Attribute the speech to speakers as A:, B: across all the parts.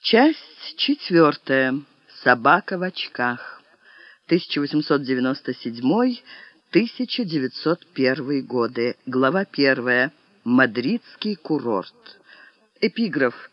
A: Часть четвертая. Собака в очках. 1897-1901 годы. Глава первая. Мадридский курорт. Эпиграф.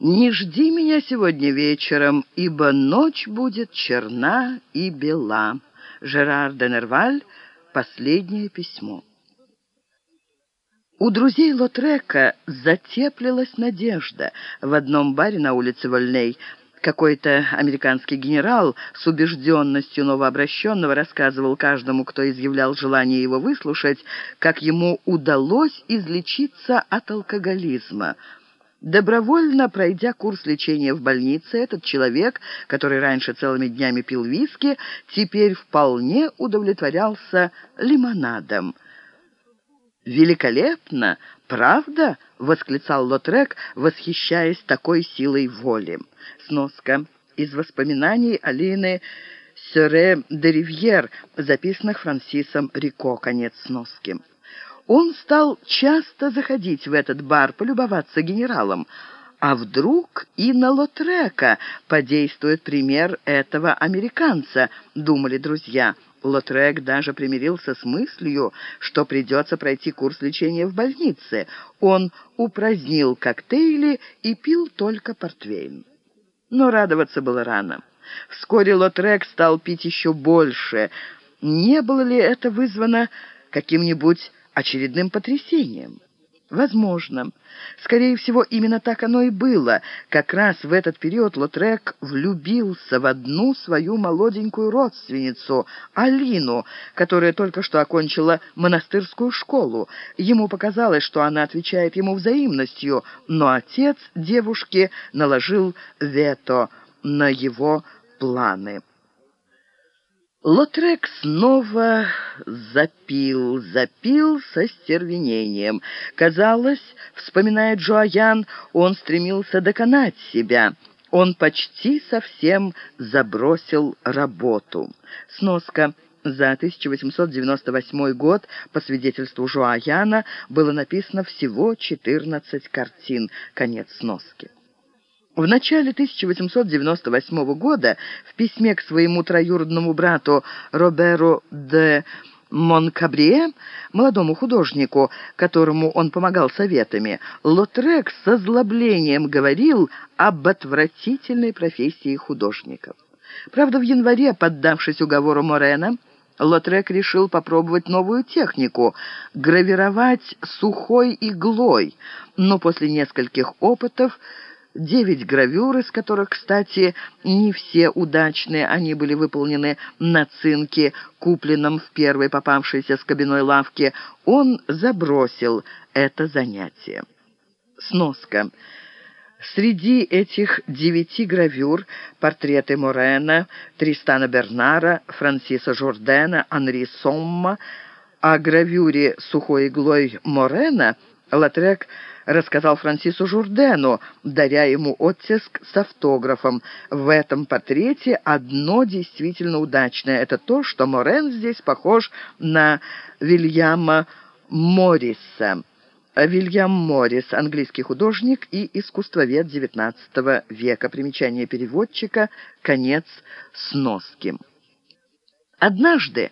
A: «Не жди меня сегодня вечером, ибо ночь будет черна и бела». Жерар де Нерваль. Последнее письмо. У друзей Лотрека затеплилась надежда. В одном баре на улице Вольней какой-то американский генерал с убежденностью новообращенного рассказывал каждому, кто изъявлял желание его выслушать, как ему удалось излечиться от алкоголизма. Добровольно пройдя курс лечения в больнице, этот человек, который раньше целыми днями пил виски, теперь вполне удовлетворялся лимонадом. «Великолепно! Правда?» — восклицал Лотрек, восхищаясь такой силой воли. Сноска. Из воспоминаний Алины Сёре де Ривьер, записанных Франсисом Рико. Конец сноски. Он стал часто заходить в этот бар, полюбоваться генералом. А вдруг и на Лотрека подействует пример этого американца, думали друзья. Лотрек даже примирился с мыслью, что придется пройти курс лечения в больнице. Он упразднил коктейли и пил только портвейн. Но радоваться было рано. Вскоре Лотрек стал пить еще больше. Не было ли это вызвано каким-нибудь очередным потрясением? Возможно. Скорее всего, именно так оно и было. Как раз в этот период Лотрек влюбился в одну свою молоденькую родственницу, Алину, которая только что окончила монастырскую школу. Ему показалось, что она отвечает ему взаимностью, но отец девушки наложил вето на его планы. Лотрек снова запил, запил со стервенением. Казалось, вспоминая Джоаян, он стремился доконать себя. Он почти совсем забросил работу. Сноска. За 1898 год, по свидетельству Жуаяна, было написано всего 14 картин. Конец сноски. В начале 1898 года в письме к своему троюродному брату Роберу де Монкабрие, молодому художнику, которому он помогал советами, Лотрек с озлоблением говорил об отвратительной профессии художников. Правда, в январе, поддавшись уговору Морена, Лотрек решил попробовать новую технику — гравировать сухой иглой, но после нескольких опытов девять гравюр, из которых, кстати, не все удачные, они были выполнены на цинке, купленном в первой попавшейся скобяной лавке, он забросил это занятие. Сноска. Среди этих девяти гравюр портреты Морена, Тристана Бернара, Франсиса Журдена, Анри Сомма, о гравюре сухой иглой Морена Латрек рассказал Франсису Журдену, даря ему оттиск с автографом. В этом портрете одно действительно удачное. Это то, что Морен здесь похож на Вильяма Морриса. Вильям Моррис, английский художник и искусствовед XIX века. Примечание переводчика, конец сноски. Однажды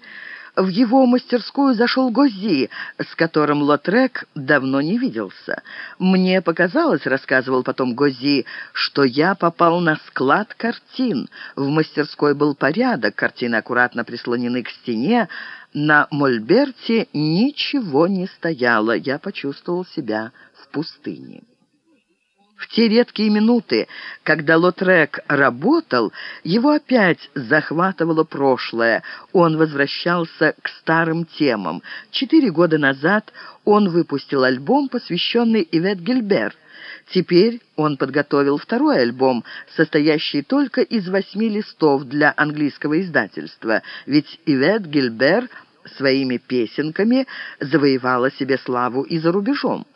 A: в его мастерскую зашел Гози, с которым Лотрек давно не виделся. «Мне показалось, — рассказывал потом Гози, — что я попал на склад картин. В мастерской был порядок, картины аккуратно прислонены к стене, на мольберте ничего не стояло. Я почувствовал себя в пустыне». В те редкие минуты, когда Лотрек работал, его опять захватывало прошлое. Он возвращался к старым темам. Четыре года назад он выпустил альбом, посвященный Ивет Гильбер. Теперь он подготовил второй альбом, состоящий только из восьми листов для английского издательства, ведь Ивет Гильбер своими песенками завоевала себе славу и за рубежом.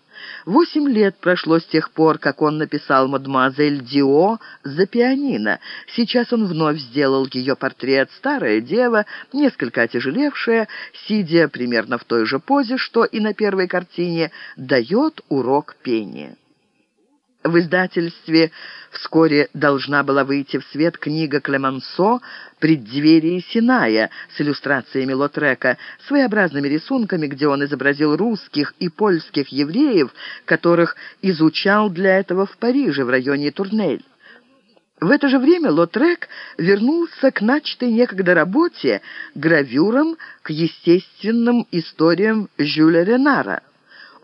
A: Восемь лет прошло с тех пор, как он написал «Мадемуазель Дио» за пианино. Сейчас он вновь сделал ее портрет. Старая дева, несколько отяжелевшая, сидя примерно в той же позе, что и на первой картине, дает урок пения. В издательстве вскоре должна была выйти в свет книга Клемансо «Преддверие Синая» с иллюстрациями Лотрека, своеобразными рисунками, где он изобразил русских и польских евреев, которых изучал для этого в Париже, в районе Турнель. В это же время Лотрек вернулся к начатой некогда работе гравюрам к естественным историям Жюля Ренара.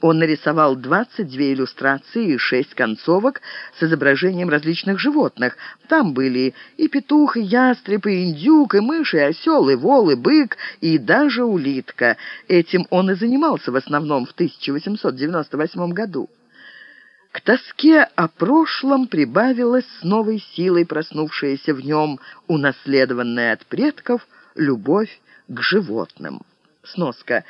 A: Он нарисовал 22 иллюстрации и 6 концовок с изображением различных животных. Там были и петух, и ястреб, и индюк, и мышь, и осел, и вол, и бык, и даже улитка. Этим он и занимался в основном в 1898 году. К тоске о прошлом прибавилась с новой силой проснувшаяся в нем, унаследованная от предков, любовь к животным. Сноска.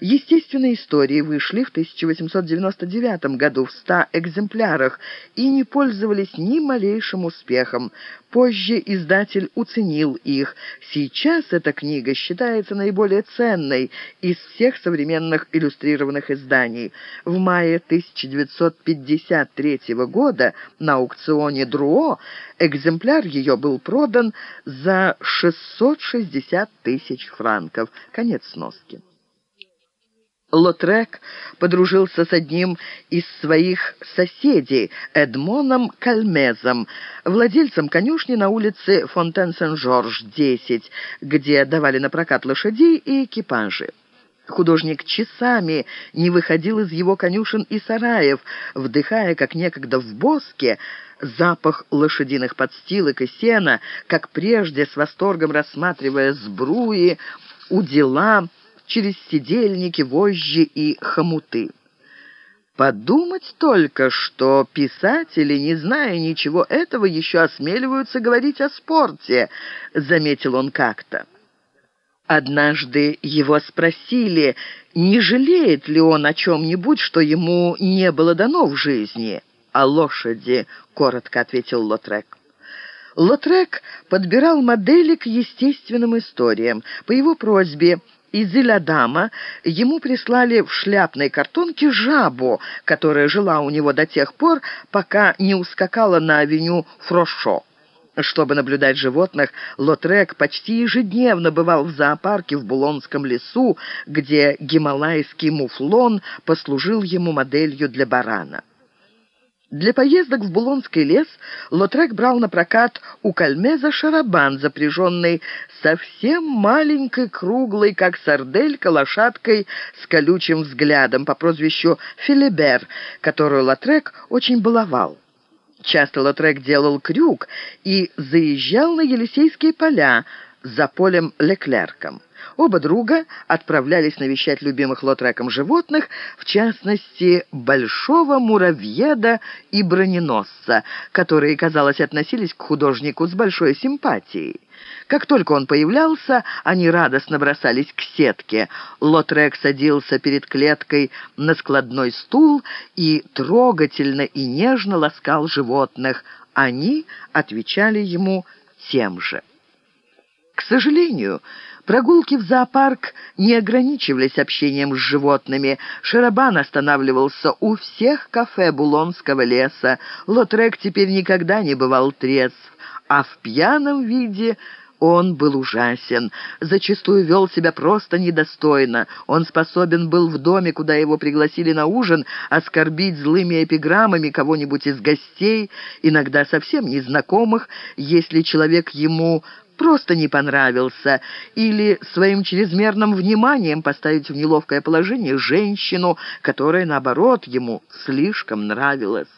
A: Естественные истории вышли в 1899 году в 100 экземплярах и не пользовались ни малейшим успехом. Позже издатель уценил их. Сейчас эта книга считается наиболее ценной из всех современных иллюстрированных изданий. В мае 1953 года на аукционе Друо экземпляр ее был продан за 660 тысяч франков. Конец сноски. Лотрек подружился с одним из своих соседей, Эдмоном Кальмезом, владельцем конюшни на улице Фонтен-Сен-Жорж, 10, где давали на прокат лошадей и экипажи. Художник часами не выходил из его конюшен и сараев, вдыхая, как некогда в Боске, запах лошадиных подстилок и сена, как прежде с восторгом рассматривая сбруи, удила, через сидельники, вожжи и хомуты. Подумать только, что писатели, не зная ничего этого, еще осмеливаются говорить о спорте, заметил он как-то. Однажды его спросили, не жалеет ли он о чем-нибудь, что ему не было дано в жизни. «О лошади», — коротко ответил Лотрек. Лотрек подбирал модели к естественным историям. По его просьбе из Илядама ему прислали в шляпной картонке жабу, которая жила у него до тех пор, пока не ускакала на авеню Фрошо. Чтобы наблюдать животных, Лотрек почти ежедневно бывал в зоопарке в Булонском лесу, где гималайский муфлон послужил ему моделью для барана. Для поездок в Булонский лес Лотрек брал на прокат у Кальмеза шарабан, запряженный совсем маленькой, круглой, как сарделька, лошадкой с колючим взглядом по прозвищу Филибер, которую Лотрек очень баловал. Часто Лотрек делал крюк и заезжал на Елисейские поля за полем Леклерком. Оба друга отправлялись навещать любимых Лотреком животных, в частности, большого муравьеда и броненосца, которые, казалось, относились к художнику с большой симпатией. Как только он появлялся, они радостно бросались к сетке. Лотрек садился перед клеткой на складной стул и трогательно и нежно ласкал животных. Они отвечали ему тем же. К сожалению, прогулки в зоопарк не ограничивались общением с животными. Шарабан останавливался у всех кафе Булонского леса. Лотрек теперь никогда не бывал трезв, а в пьяном виде он был ужасен, зачастую вел себя просто недостойно. Он способен был в доме, куда его пригласили на ужин, оскорбить злыми эпиграммами кого-нибудь из гостей, иногда совсем незнакомых, если человек ему просто не понравился, или своим чрезмерным вниманием поставить в неловкое положение женщину, которая, наоборот, ему слишком нравилась.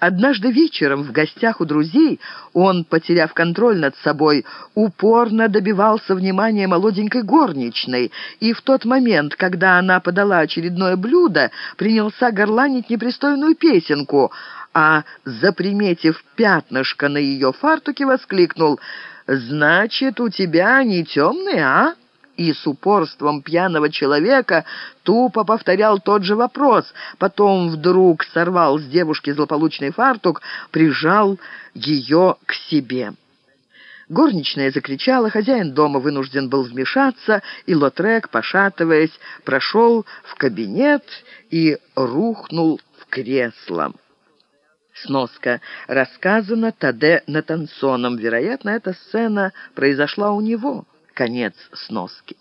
A: Однажды вечером в гостях у друзей он, потеряв контроль над собой, упорно добивался внимания молоденькой горничной, и в тот момент, когда она подала очередное блюдо, принялся горланить непристойную песенку, а, заприметив пятнышко на ее фартуке, воскликнул «Значит, у тебя не темный, а?» и с упорством пьяного человека тупо повторял тот же вопрос. Потом вдруг сорвал с девушки злополучный фартук, прижал ее к себе. Горничная закричала, хозяин дома вынужден был вмешаться, и Лотрек, пошатываясь, прошел в кабинет и рухнул в кресло. Сноска. Рассказано Таде Натансоном. Вероятно, эта сцена произошла у него. Конец сноски.